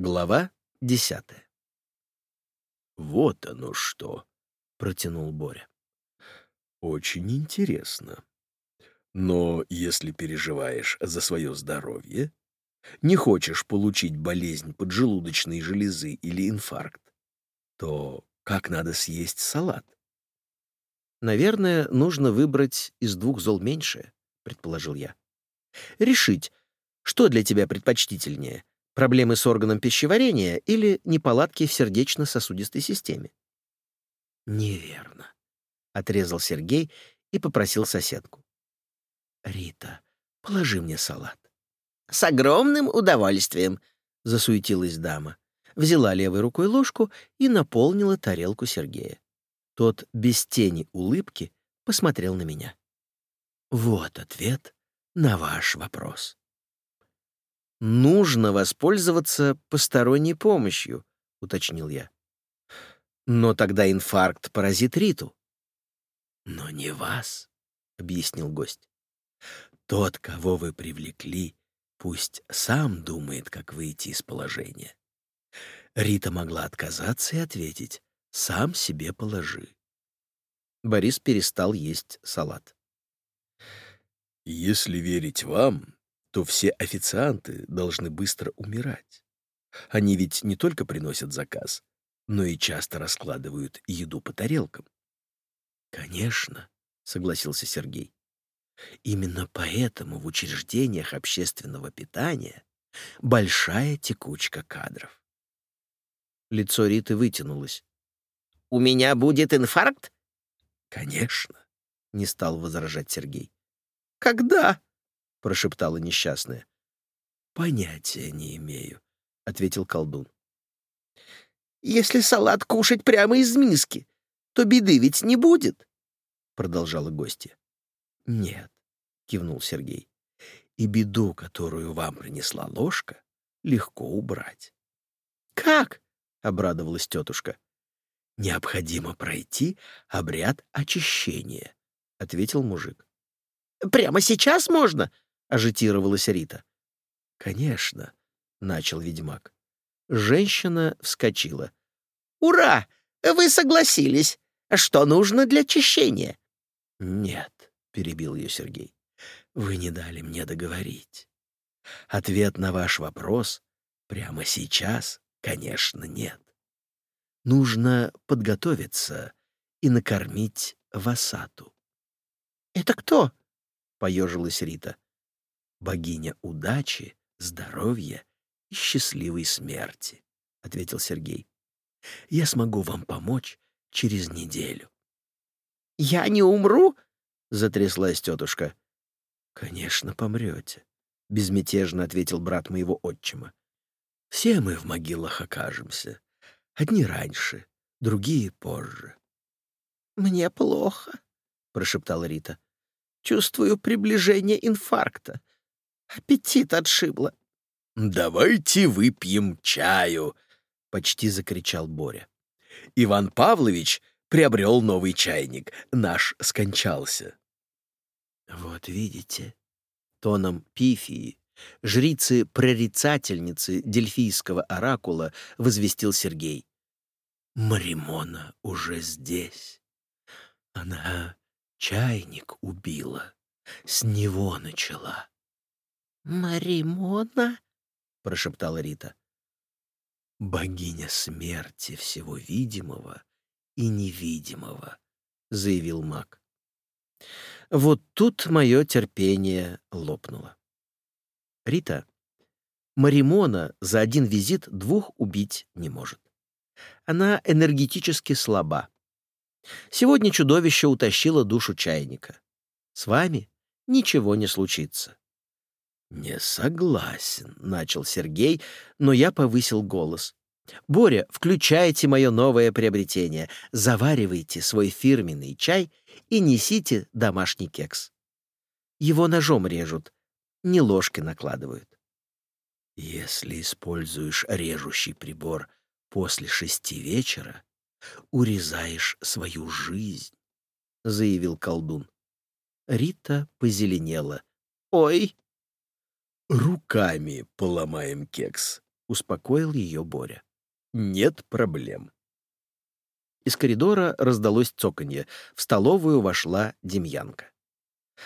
Глава десятая. «Вот оно что!» — протянул Боря. «Очень интересно. Но если переживаешь за свое здоровье, не хочешь получить болезнь поджелудочной железы или инфаркт, то как надо съесть салат?» «Наверное, нужно выбрать из двух зол меньшее», — предположил я. «Решить, что для тебя предпочтительнее — Проблемы с органом пищеварения или неполадки в сердечно-сосудистой системе? Неверно, отрезал Сергей и попросил соседку. Рита, положи мне салат. С огромным удовольствием, засуетилась дама. Взяла левой рукой ложку и наполнила тарелку Сергея. Тот без тени улыбки посмотрел на меня. Вот ответ на ваш вопрос нужно воспользоваться посторонней помощью», — уточнил я. «Но тогда инфаркт поразит Риту». «Но не вас», — объяснил гость. «Тот, кого вы привлекли, пусть сам думает, как выйти из положения». Рита могла отказаться и ответить «сам себе положи». Борис перестал есть салат. «Если верить вам, то все официанты должны быстро умирать. Они ведь не только приносят заказ, но и часто раскладывают еду по тарелкам. «Конечно», — согласился Сергей. «Именно поэтому в учреждениях общественного питания большая текучка кадров». Лицо Риты вытянулось. «У меня будет инфаркт?» «Конечно», — не стал возражать Сергей. «Когда?» — прошептала несчастная. «Понятия не имею», — ответил колдун. «Если салат кушать прямо из миски, то беды ведь не будет», — продолжала гостья. «Нет», — кивнул Сергей. «И беду, которую вам принесла ложка, легко убрать». «Как?» — обрадовалась тетушка. «Необходимо пройти обряд очищения», — ответил мужик. «Прямо сейчас можно?» — ажитировалась Рита. «Конечно», — начал ведьмак. Женщина вскочила. «Ура! Вы согласились! Что нужно для очищения?» «Нет», — перебил ее Сергей. «Вы не дали мне договорить. Ответ на ваш вопрос прямо сейчас, конечно, нет. Нужно подготовиться и накормить Васату». «Это кто?» — поежилась Рита богиня удачи, здоровья и счастливой смерти», — ответил Сергей. «Я смогу вам помочь через неделю». «Я не умру?» — затряслась тетушка. «Конечно, помрете», — безмятежно ответил брат моего отчима. «Все мы в могилах окажемся. Одни раньше, другие позже». «Мне плохо», — прошептала Рита. «Чувствую приближение инфаркта. Аппетит отшибло. «Давайте выпьем чаю!» — почти закричал Боря. «Иван Павлович приобрел новый чайник. Наш скончался». «Вот видите», — тоном пифии, жрицы-прорицательницы дельфийского оракула возвестил Сергей. «Маримона уже здесь. Она чайник убила, с него начала». «Маримона?» — прошептала Рита. «Богиня смерти всего видимого и невидимого», — заявил маг. Вот тут мое терпение лопнуло. «Рита, Маримона за один визит двух убить не может. Она энергетически слаба. Сегодня чудовище утащило душу чайника. С вами ничего не случится. «Не согласен», — начал Сергей, но я повысил голос. «Боря, включайте мое новое приобретение. Заваривайте свой фирменный чай и несите домашний кекс. Его ножом режут, не ложкой накладывают». «Если используешь режущий прибор после шести вечера, урезаешь свою жизнь», — заявил колдун. Рита позеленела. «Ой!» «Руками поломаем кекс», — успокоил ее Боря. «Нет проблем». Из коридора раздалось цоканье. В столовую вошла Демьянка.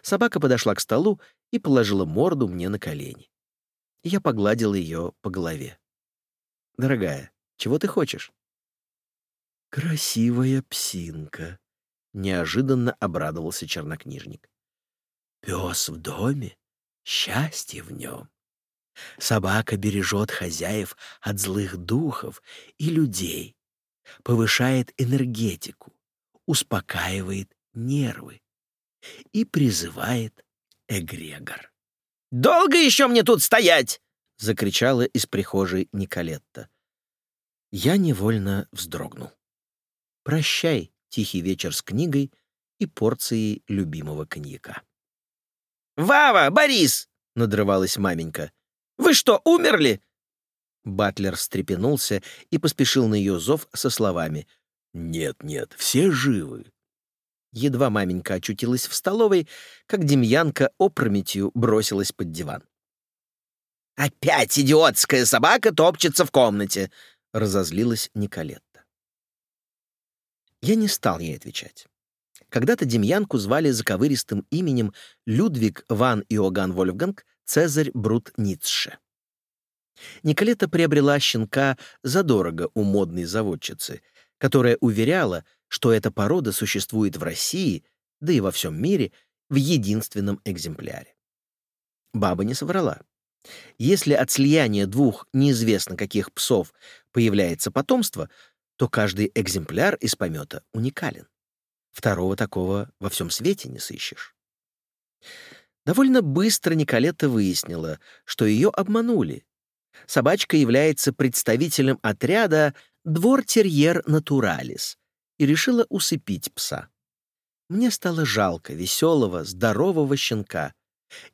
Собака подошла к столу и положила морду мне на колени. Я погладил ее по голове. «Дорогая, чего ты хочешь?» «Красивая псинка», — неожиданно обрадовался чернокнижник. «Пес в доме, счастье в нем. Собака бережет хозяев от злых духов и людей, повышает энергетику, успокаивает нервы и призывает эгрегор. «Долго еще мне тут стоять?» — закричала из прихожей Николетта. Я невольно вздрогнул. «Прощай, тихий вечер с книгой и порцией любимого коньяка». «Вава, Борис!» — надрывалась маменька. «Вы что, умерли?» Батлер встрепенулся и поспешил на ее зов со словами «Нет, нет, все живы». Едва маменька очутилась в столовой, как Демьянка опрометью бросилась под диван. «Опять идиотская собака топчется в комнате!» — разозлилась Николетта. Я не стал ей отвечать. Когда-то Демьянку звали заковыристым именем Людвиг ван Иоганн Вольфганг Цезарь Брут Ницше. Николета приобрела щенка задорого у модной заводчицы, которая уверяла, что эта порода существует в России, да и во всем мире, в единственном экземпляре. Баба не соврала. Если от слияния двух неизвестно каких псов появляется потомство, то каждый экземпляр из помета уникален. Второго такого во всем свете не сыщешь. Довольно быстро Николета выяснила, что ее обманули. Собачка является представителем отряда «Двор-терьер натуралис» и решила усыпить пса. Мне стало жалко веселого, здорового щенка.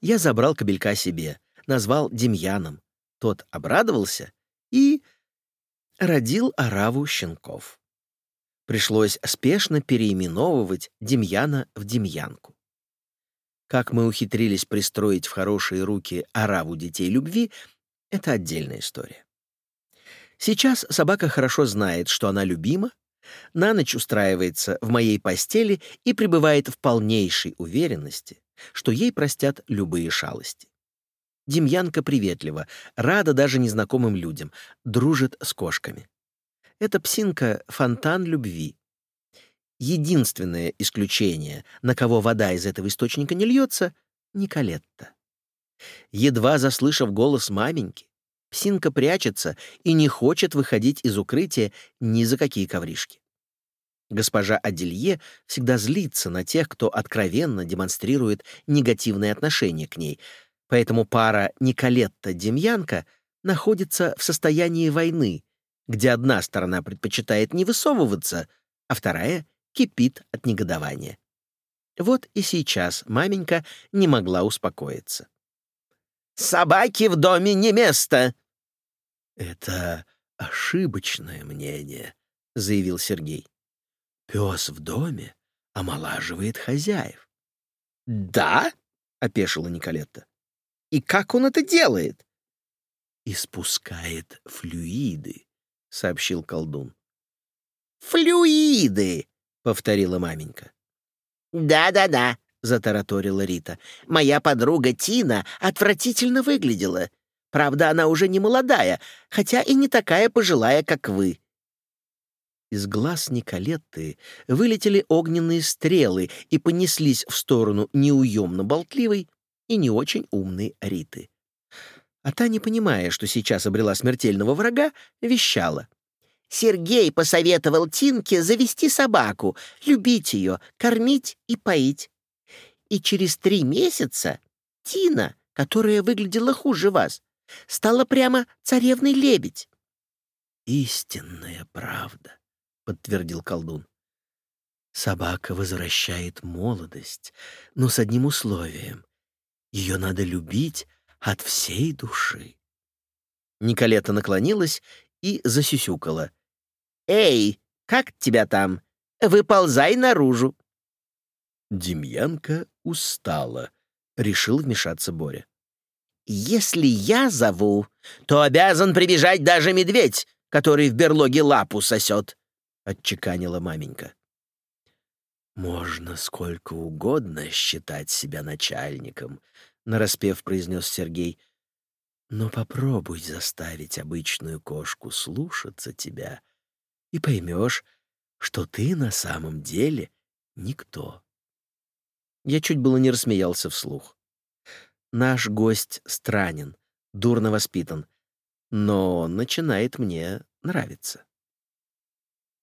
Я забрал кобелька себе, назвал Демьяном. Тот обрадовался и родил ораву щенков. Пришлось спешно переименовывать Демьяна в Демьянку. Как мы ухитрились пристроить в хорошие руки ораву детей любви, это отдельная история. Сейчас собака хорошо знает, что она любима, на ночь устраивается в моей постели и пребывает в полнейшей уверенности, что ей простят любые шалости. Демьянка приветлива, рада даже незнакомым людям, дружит с кошками. Эта псинка — фонтан любви, единственное исключение, на кого вода из этого источника не льется — Николетта. Едва заслышав голос маменьки, псинка прячется и не хочет выходить из укрытия ни за какие ковришки. Госпожа Аделье всегда злится на тех, кто откровенно демонстрирует негативное отношение к ней, поэтому пара Николетта-Демьянка находится в состоянии войны, где одна сторона предпочитает не высовываться, а вторая кипит от негодования. Вот и сейчас маменька не могла успокоиться. «Собаки в доме не место!» «Это ошибочное мнение», — заявил Сергей. «Пес в доме омолаживает хозяев». «Да?» — опешила Николетта. «И как он это делает?» «Испускает флюиды», — сообщил колдун. «Флюиды!» — повторила маменька. «Да-да-да», — затараторила Рита. «Моя подруга Тина отвратительно выглядела. Правда, она уже не молодая, хотя и не такая пожилая, как вы». Из глаз Николетты вылетели огненные стрелы и понеслись в сторону неуемно болтливой и не очень умной Риты. А та, не понимая, что сейчас обрела смертельного врага, вещала. Сергей посоветовал Тинке завести собаку, любить ее, кормить и поить. И через три месяца Тина, которая выглядела хуже вас, стала прямо царевной-лебедь. «Истинная правда», — подтвердил колдун. «Собака возвращает молодость, но с одним условием. Ее надо любить от всей души». Николета наклонилась и засюсюкала — «Эй, как тебя там? Выползай наружу!» Демьянка устала, решил вмешаться Боря. «Если я зову, то обязан прибежать даже медведь, который в берлоге лапу сосет», — отчеканила маменька. «Можно сколько угодно считать себя начальником», — нараспев произнес Сергей. «Но попробуй заставить обычную кошку слушаться тебя, и поймешь, что ты на самом деле никто». Я чуть было не рассмеялся вслух. Наш гость странен, дурно воспитан, но начинает мне нравиться.